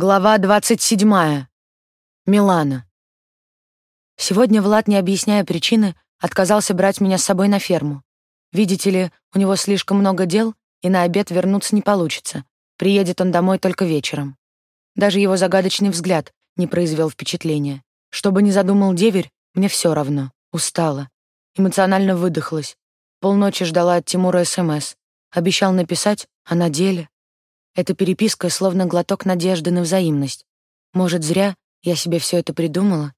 Глава двадцать седьмая. Милана. Сегодня Влад, не объясняя причины, отказался брать меня с собой на ферму. Видите ли, у него слишком много дел, и на обед вернуться не получится. Приедет он домой только вечером. Даже его загадочный взгляд не произвел впечатления. Что бы ни задумал деверь, мне все равно. Устала. Эмоционально выдохлась. Полночи ждала от Тимура СМС. Обещал написать, а на деле... Эта переписка словно глоток надежды на взаимность. Может, зря я себе все это придумала?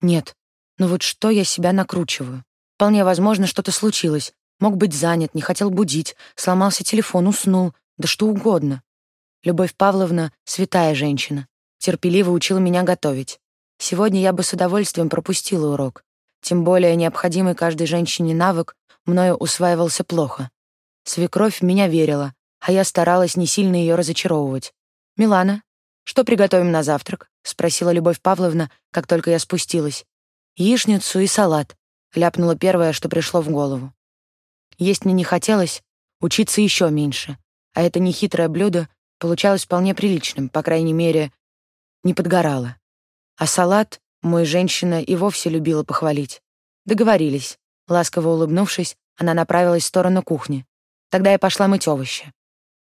Нет. Но вот что я себя накручиваю? Вполне возможно, что-то случилось. Мог быть занят, не хотел будить, сломался телефон, уснул, да что угодно. Любовь Павловна — святая женщина. Терпеливо учила меня готовить. Сегодня я бы с удовольствием пропустила урок. Тем более необходимый каждой женщине навык мною усваивался плохо. Свекровь меня верила, а я старалась не сильно ее разочаровывать. «Милана, что приготовим на завтрак?» — спросила Любовь Павловна, как только я спустилась. «Яичницу и салат», — ляпнула первое, что пришло в голову. Есть мне не хотелось, учиться еще меньше, а это нехитрое блюдо получалось вполне приличным, по крайней мере, не подгорало. А салат мой женщина и вовсе любила похвалить. Договорились. Ласково улыбнувшись, она направилась в сторону кухни. Тогда я пошла мыть овощи.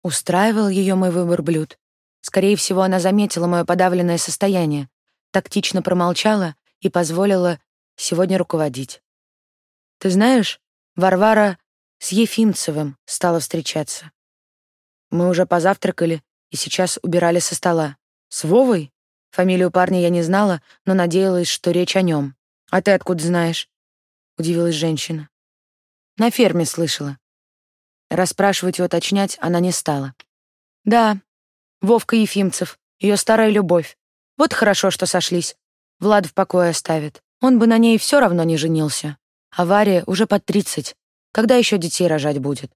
Устраивал ее мой выбор блюд. Скорее всего, она заметила мое подавленное состояние, тактично промолчала и позволила сегодня руководить. «Ты знаешь, Варвара с Ефимцевым стала встречаться. Мы уже позавтракали и сейчас убирали со стола. С Вовой? Фамилию парня я не знала, но надеялась, что речь о нем. «А ты откуда знаешь?» — удивилась женщина. «На ферме слышала. Расспрашивать и уточнять она не стала. «Да, Вовка Ефимцев, ее старая любовь. Вот хорошо, что сошлись. Влад в покое оставит. Он бы на ней все равно не женился. Авария уже под тридцать. Когда еще детей рожать будет?»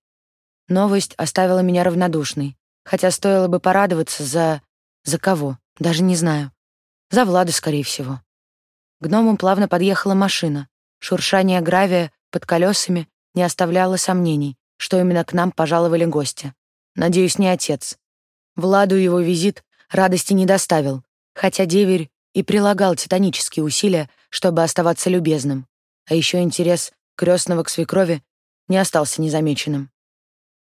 Новость оставила меня равнодушной, хотя стоило бы порадоваться за... За кого? Даже не знаю. За Влада, скорее всего. К гномам плавно подъехала машина. Шуршание гравия под колесами не оставляло сомнений что именно к нам пожаловали гости. Надеюсь, не отец. Владу его визит радости не доставил, хотя деверь и прилагал титанические усилия, чтобы оставаться любезным. А еще интерес крестного к свекрови не остался незамеченным.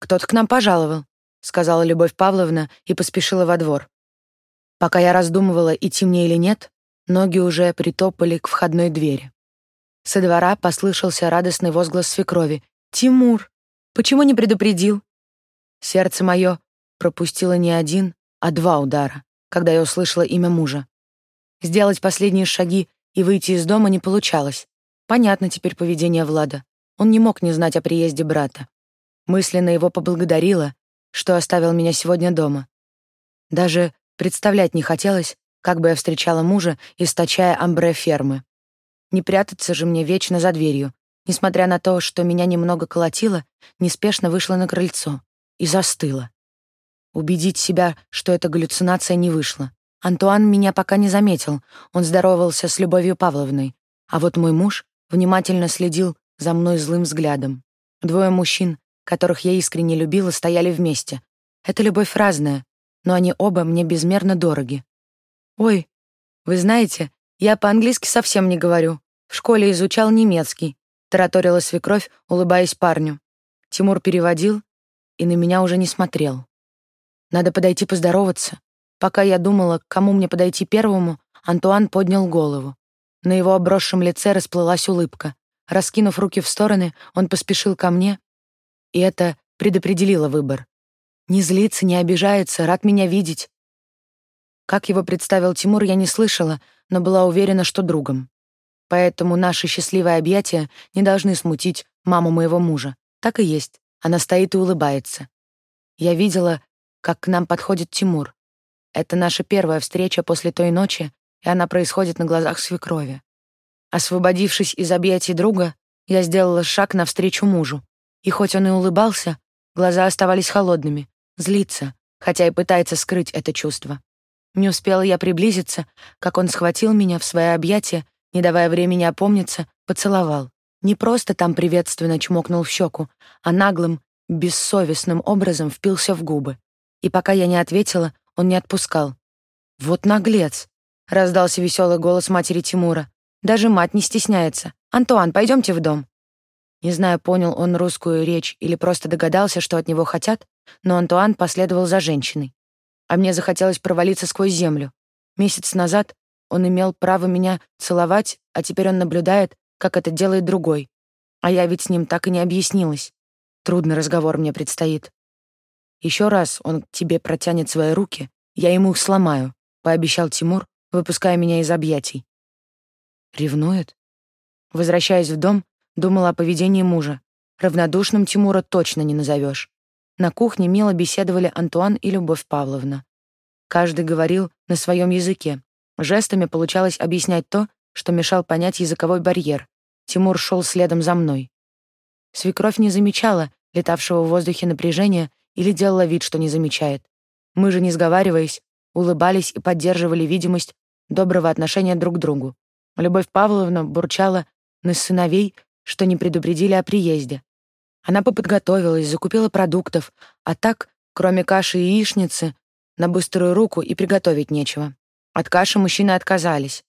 «Кто-то к нам пожаловал», — сказала Любовь Павловна и поспешила во двор. Пока я раздумывала, идти мне или нет, ноги уже притопали к входной двери. Со двора послышался радостный возглас свекрови. «Тимур! Почему не предупредил? Сердце мое пропустило не один, а два удара, когда я услышала имя мужа. Сделать последние шаги и выйти из дома не получалось. Понятно теперь поведение Влада. Он не мог не знать о приезде брата. Мысленно его поблагодарила, что оставил меня сегодня дома. Даже представлять не хотелось, как бы я встречала мужа, источая амбре фермы. Не прятаться же мне вечно за дверью, Несмотря на то, что меня немного колотило, неспешно вышла на крыльцо и застыла. Убедить себя, что это галлюцинация, не вышло. Антуан меня пока не заметил, он здоровался с Любовью Павловной, а вот мой муж внимательно следил за мной злым взглядом. Двое мужчин, которых я искренне любила, стояли вместе. Это любовь разная, но они оба мне безмерно дороги. «Ой, вы знаете, я по-английски совсем не говорю. В школе изучал немецкий, тараторила свекровь, улыбаясь парню. Тимур переводил и на меня уже не смотрел. Надо подойти поздороваться. Пока я думала, к кому мне подойти первому, Антуан поднял голову. На его обросшем лице расплылась улыбка. Раскинув руки в стороны, он поспешил ко мне, и это предопределило выбор. Не злится, не обижается, рад меня видеть. Как его представил Тимур, я не слышала, но была уверена, что другом. Поэтому наши счастливые объятия не должны смутить маму моего мужа. Так и есть. Она стоит и улыбается. Я видела, как к нам подходит Тимур. Это наша первая встреча после той ночи, и она происходит на глазах свекрови. Освободившись из объятий друга, я сделала шаг навстречу мужу. И хоть он и улыбался, глаза оставались холодными, злится, хотя и пытается скрыть это чувство. Не успела я приблизиться, как он схватил меня в свои объятия не давая времени опомниться, поцеловал. Не просто там приветственно чмокнул в щеку, а наглым, бессовестным образом впился в губы. И пока я не ответила, он не отпускал. «Вот наглец!» — раздался веселый голос матери Тимура. «Даже мать не стесняется. Антуан, пойдемте в дом». Не знаю, понял он русскую речь или просто догадался, что от него хотят, но Антуан последовал за женщиной. А мне захотелось провалиться сквозь землю. Месяц назад он имел право меня целовать, а теперь он наблюдает, как это делает другой. А я ведь с ним так и не объяснилась. Трудный разговор мне предстоит. Еще раз он к тебе протянет свои руки, я ему их сломаю, пообещал Тимур, выпуская меня из объятий. Ревнует? Возвращаясь в дом, думала о поведении мужа. Равнодушным Тимура точно не назовешь. На кухне мило беседовали Антуан и Любовь Павловна. Каждый говорил на своем языке. Жестами получалось объяснять то, что мешал понять языковой барьер. Тимур шел следом за мной. Свекровь не замечала летавшего в воздухе напряжения или делала вид, что не замечает. Мы же, не сговариваясь, улыбались и поддерживали видимость доброго отношения друг к другу. Любовь Павловна бурчала на сыновей, что не предупредили о приезде. Она поподготовилась, закупила продуктов, а так, кроме каши и яичницы, на быструю руку и приготовить нечего. От каши мужчины отказались.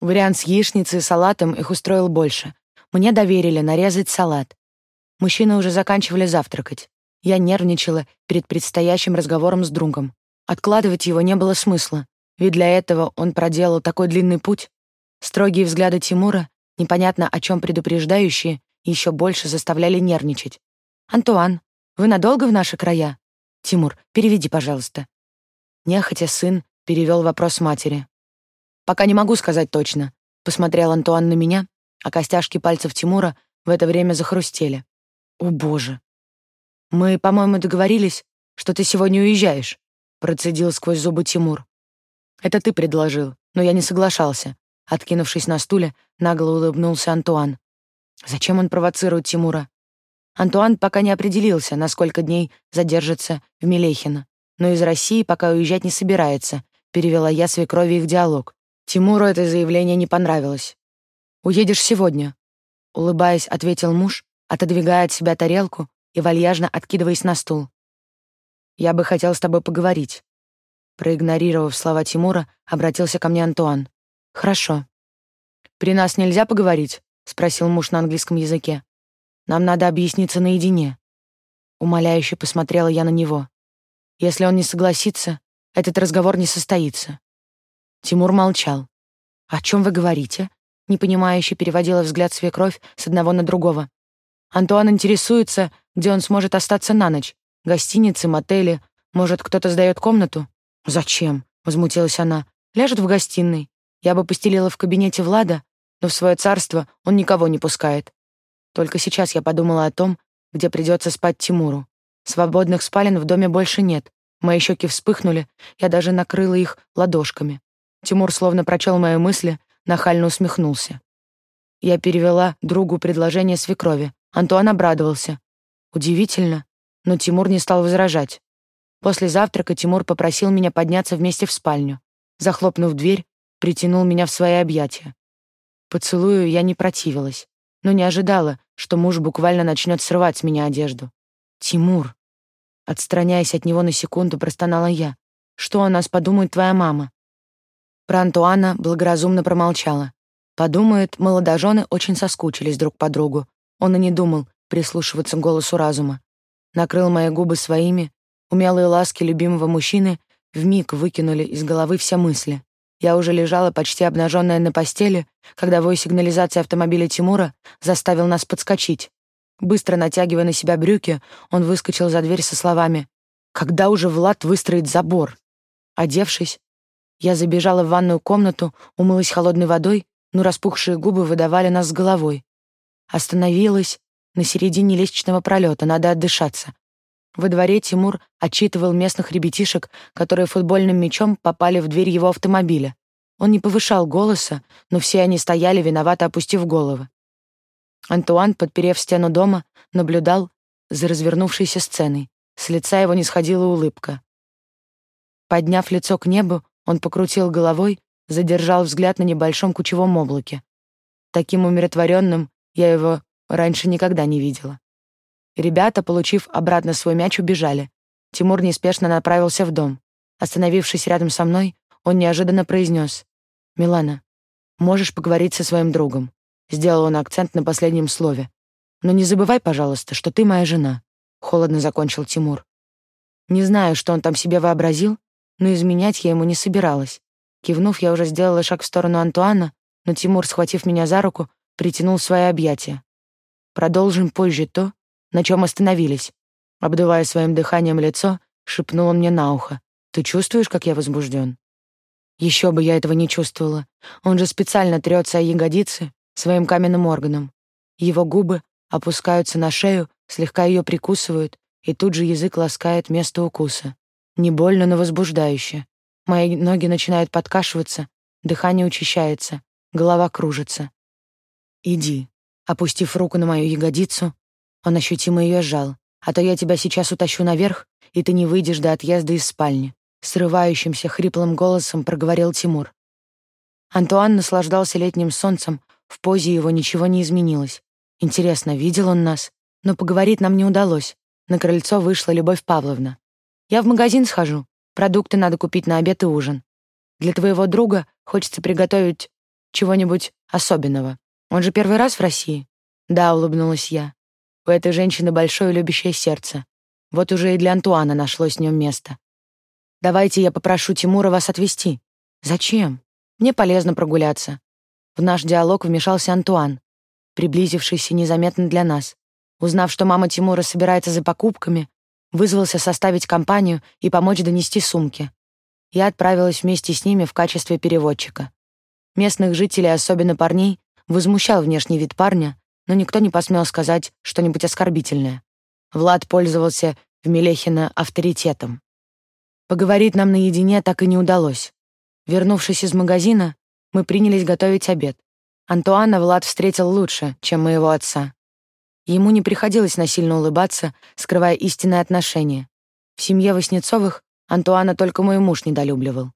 Вариант с яичницей и салатом их устроил больше. Мне доверили нарезать салат. Мужчины уже заканчивали завтракать. Я нервничала перед предстоящим разговором с другом. Откладывать его не было смысла, ведь для этого он проделал такой длинный путь. Строгие взгляды Тимура, непонятно о чем предупреждающие, еще больше заставляли нервничать. «Антуан, вы надолго в наши края?» «Тимур, переведи, пожалуйста». Нехотя сын перевел вопрос матери. «Пока не могу сказать точно», — посмотрел Антуан на меня, а костяшки пальцев Тимура в это время захрустели. «О, боже!» «Мы, по-моему, договорились, что ты сегодня уезжаешь», — процедил сквозь зубы Тимур. «Это ты предложил, но я не соглашался». Откинувшись на стуле, нагло улыбнулся Антуан. Зачем он провоцирует Тимура? Антуан пока не определился, на сколько дней задержится в Мелехино, но из России пока уезжать не собирается, перевела я свекрови их диалог. Тимуру это заявление не понравилось. «Уедешь сегодня», — улыбаясь, ответил муж, отодвигая от себя тарелку и вальяжно откидываясь на стул. «Я бы хотел с тобой поговорить». Проигнорировав слова Тимура, обратился ко мне Антуан. «Хорошо». «При нас нельзя поговорить?» — спросил муж на английском языке. «Нам надо объясниться наедине». Умоляюще посмотрела я на него. «Если он не согласится, этот разговор не состоится». Тимур молчал. «О чем вы говорите?» Непонимающе переводила взгляд свекровь с одного на другого. Антуан интересуется, где он сможет остаться на ночь. Гостиницы, мотели. Может, кто-то сдает комнату? «Зачем?» — возмутилась она. «Ляжет в гостиной. Я бы постелила в кабинете Влада, но в свое царство он никого не пускает. Только сейчас я подумала о том, где придется спать Тимуру. Свободных спален в доме больше нет. Мои щеки вспыхнули, я даже накрыла их ладошками. Тимур словно прочел мои мысли, нахально усмехнулся. Я перевела другу предложение свекрови. Антуан обрадовался. Удивительно, но Тимур не стал возражать. После завтрака Тимур попросил меня подняться вместе в спальню. Захлопнув дверь, притянул меня в свои объятия. Поцелую я не противилась, но не ожидала, что муж буквально начнет срывать с меня одежду. «Тимур!» Отстраняясь от него на секунду, простонала я. «Что о нас подумает твоя мама?» Про Антуана благоразумно промолчала. Подумает, молодожены очень соскучились друг по другу. Он и не думал прислушиваться к голосу разума. Накрыл мои губы своими, умелые ласки любимого мужчины вмиг выкинули из головы все мысли. Я уже лежала почти обнаженная на постели, когда вой сигнализации автомобиля Тимура заставил нас подскочить. Быстро натягивая на себя брюки, он выскочил за дверь со словами «Когда уже Влад выстроит забор?» Одевшись, я забежала в ванную комнату, умылась холодной водой, но распухшие губы выдавали нас с головой. Остановилась на середине лестничного пролета, надо отдышаться. Во дворе Тимур отчитывал местных ребятишек, которые футбольным мячом попали в дверь его автомобиля. Он не повышал голоса, но все они стояли, виновато опустив головы. Антуан, подперев стену дома, наблюдал за развернувшейся сценой. С лица его не сходила улыбка. Подняв лицо к небу, он покрутил головой, задержал взгляд на небольшом кучевом облаке. Таким умиротворенным я его раньше никогда не видела. Ребята, получив обратно свой мяч, убежали. Тимур неспешно направился в дом. Остановившись рядом со мной, он неожиданно произнес. «Милана, можешь поговорить со своим другом?» Сделал он акцент на последнем слове. «Но не забывай, пожалуйста, что ты моя жена», — холодно закончил Тимур. Не знаю, что он там себе вообразил, но изменять я ему не собиралась. Кивнув, я уже сделала шаг в сторону Антуана, но Тимур, схватив меня за руку, притянул свои объятия. «Продолжим позже то, на чем остановились». Обдувая своим дыханием лицо, шепнул он мне на ухо. «Ты чувствуешь, как я возбужден?» Еще бы я этого не чувствовала. Он же специально трется о ягодицы своим каменным органом. Его губы опускаются на шею, слегка ее прикусывают, и тут же язык ласкает место укуса. Не больно, но возбуждающе. Мои ноги начинают подкашиваться, дыхание учащается, голова кружится. «Иди». Опустив руку на мою ягодицу, он ощутимо ее сжал. «А то я тебя сейчас утащу наверх, и ты не выйдешь до отъезда из спальни», срывающимся хриплым голосом проговорил Тимур. Антуан наслаждался летним солнцем, в позе его ничего не изменилось. Интересно, видел он нас? Но поговорить нам не удалось. На крыльцо вышла Любовь Павловна. «Я в магазин схожу. Продукты надо купить на обед и ужин. Для твоего друга хочется приготовить чего-нибудь особенного. Он же первый раз в России?» «Да», — улыбнулась я. «У этой женщины большое любящее сердце. Вот уже и для Антуана нашлось в нем место. Давайте я попрошу Тимура вас отвезти». «Зачем? Мне полезно прогуляться». В наш диалог вмешался Антуан, приблизившийся незаметно для нас. Узнав, что мама Тимура собирается за покупками, вызвался составить компанию и помочь донести сумки. Я отправилась вместе с ними в качестве переводчика. Местных жителей, особенно парней, возмущал внешний вид парня, но никто не посмел сказать что-нибудь оскорбительное. Влад пользовался в Мелехино авторитетом. Поговорить нам наедине так и не удалось. Вернувшись из магазина, мы принялись готовить обед. Антуана Влад встретил лучше, чем моего отца. Ему не приходилось насильно улыбаться, скрывая истинное отношение. В семье Васнецовых Антуана только мой муж недолюбливал.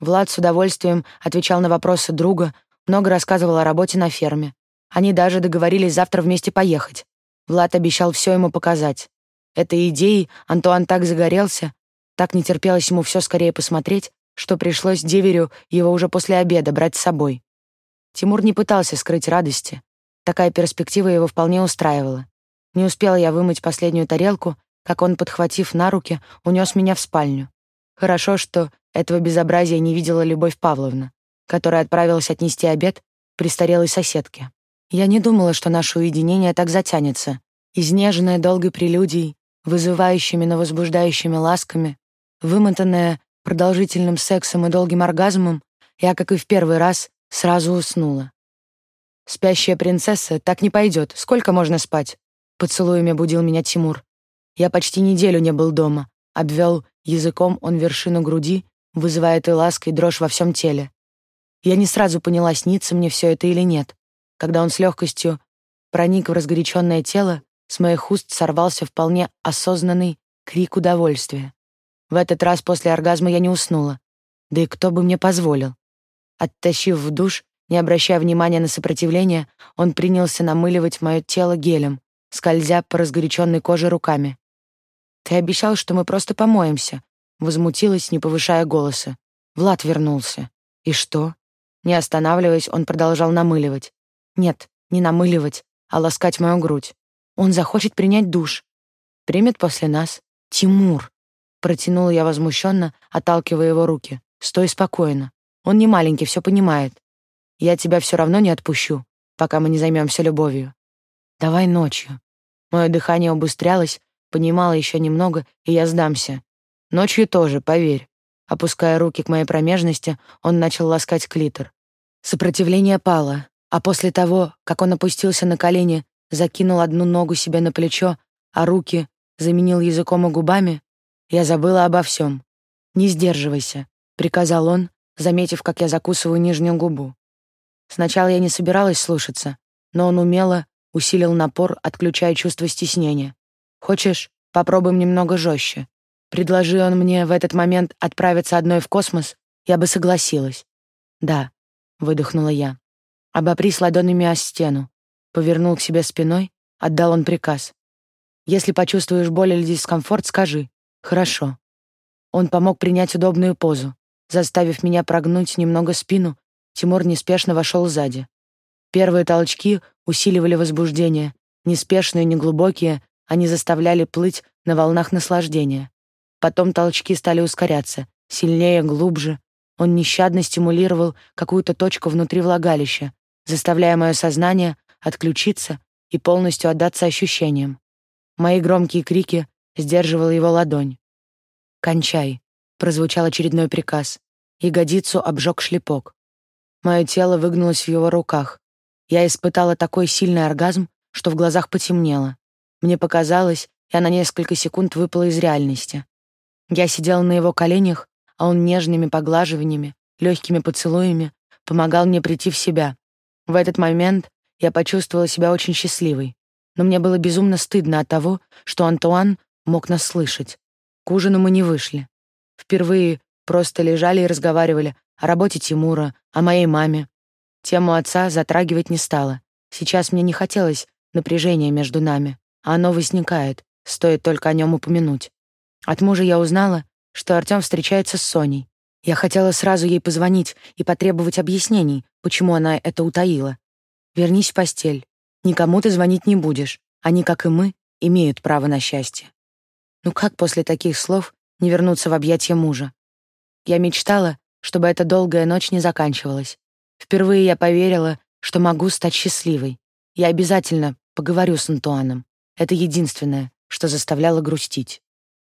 Влад с удовольствием отвечал на вопросы друга, много рассказывал о работе на ферме. Они даже договорились завтра вместе поехать. Влад обещал все ему показать. Этой идеей Антуан так загорелся, так не терпелось ему все скорее посмотреть, что пришлось деверю его уже после обеда брать с собой. Тимур не пытался скрыть радости. Такая перспектива его вполне устраивала. Не успела я вымыть последнюю тарелку, как он, подхватив на руки, унес меня в спальню. Хорошо, что этого безобразия не видела Любовь Павловна, которая отправилась отнести обед престарелой соседке. Я не думала, что наше уединение так затянется. Изнеженное долгой прелюдией, вызывающими, но возбуждающими ласками, вымотанная продолжительным сексом и долгим оргазмом, я, как и в первый раз, сразу уснула. «Спящая принцесса так не пойдет. Сколько можно спать?» Поцелуями будил меня Тимур. Я почти неделю не был дома. Обвел языком он вершину груди, вызывая этой лаской дрожь во всем теле. Я не сразу поняла, снится мне все это или нет. Когда он с легкостью проник в разгоряченное тело, с моих уст сорвался вполне осознанный крик удовольствия. В этот раз после оргазма я не уснула. Да и кто бы мне позволил? Оттащив в душ, не обращая внимания на сопротивление, он принялся намыливать мое тело гелем, скользя по разгоряченной коже руками. «Ты обещал, что мы просто помоемся», — возмутилась, не повышая голоса. Влад вернулся. «И что?» Не останавливаясь, он продолжал намыливать. «Нет, не намыливать, а ласкать мою грудь. Он захочет принять душ. Примет после нас. Тимур!» Протянула я возмущенно, отталкивая его руки. «Стой спокойно. Он не маленький, все понимает. Я тебя все равно не отпущу, пока мы не займемся любовью. Давай ночью. Мое дыхание убыстрялось, понимала еще немного, и я сдамся. Ночью тоже, поверь. Опуская руки к моей промежности, он начал ласкать клитор. Сопротивление пало, а после того, как он опустился на колени, закинул одну ногу себе на плечо, а руки заменил языком и губами, я забыла обо всем. «Не сдерживайся», — приказал он, заметив, как я закусываю нижнюю губу. Сначала я не собиралась слушаться, но он умело усилил напор, отключая чувство стеснения. «Хочешь, попробуем немного жестче?» Предложи он мне в этот момент отправиться одной в космос, я бы согласилась. «Да», — выдохнула я. «Обопрись ладонями о стену». Повернул к себе спиной, отдал он приказ. «Если почувствуешь боль или дискомфорт, скажи. Хорошо». Он помог принять удобную позу. Заставив меня прогнуть немного спину, Тимур неспешно вошел сзади. Первые толчки усиливали возбуждение, неспешные, неглубокие, они заставляли плыть на волнах наслаждения. Потом толчки стали ускоряться, сильнее, глубже. Он нещадно стимулировал какую-то точку внутри влагалища, заставляя мое сознание отключиться и полностью отдаться ощущениям. Мои громкие крики сдерживала его ладонь. «Кончай», — прозвучал очередной приказ. Ягодицу обжег шлепок. Мое тело выгнулось в его руках. Я испытала такой сильный оргазм, что в глазах потемнело. Мне показалось, я на несколько секунд выпала из реальности. Я сидела на его коленях, а он нежными поглаживаниями, легкими поцелуями помогал мне прийти в себя. В этот момент я почувствовала себя очень счастливой. Но мне было безумно стыдно от того, что Антуан мог нас слышать. К ужину мы не вышли. Впервые просто лежали и разговаривали о работе Тимура, о моей маме. Тему отца затрагивать не стала. Сейчас мне не хотелось напряжения между нами, а оно возникает, стоит только о нем упомянуть. От мужа я узнала, что Артём встречается с Соней. Я хотела сразу ей позвонить и потребовать объяснений, почему она это утаила. Вернись в постель. Никому ты звонить не будешь. Они, как и мы, имеют право на счастье. Ну как после таких слов не вернуться в объятия мужа? Я мечтала, чтобы эта долгая ночь не заканчивалась. Впервые я поверила, что могу стать счастливой. Я обязательно поговорю с Антуаном. Это единственное, что заставляло грустить.